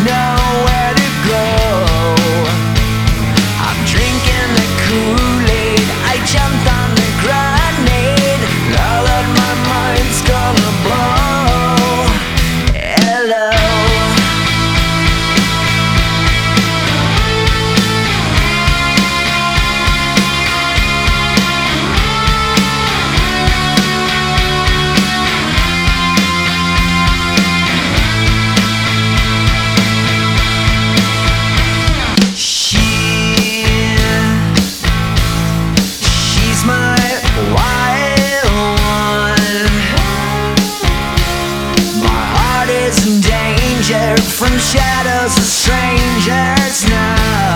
dressed is danger from shadows of strangers now.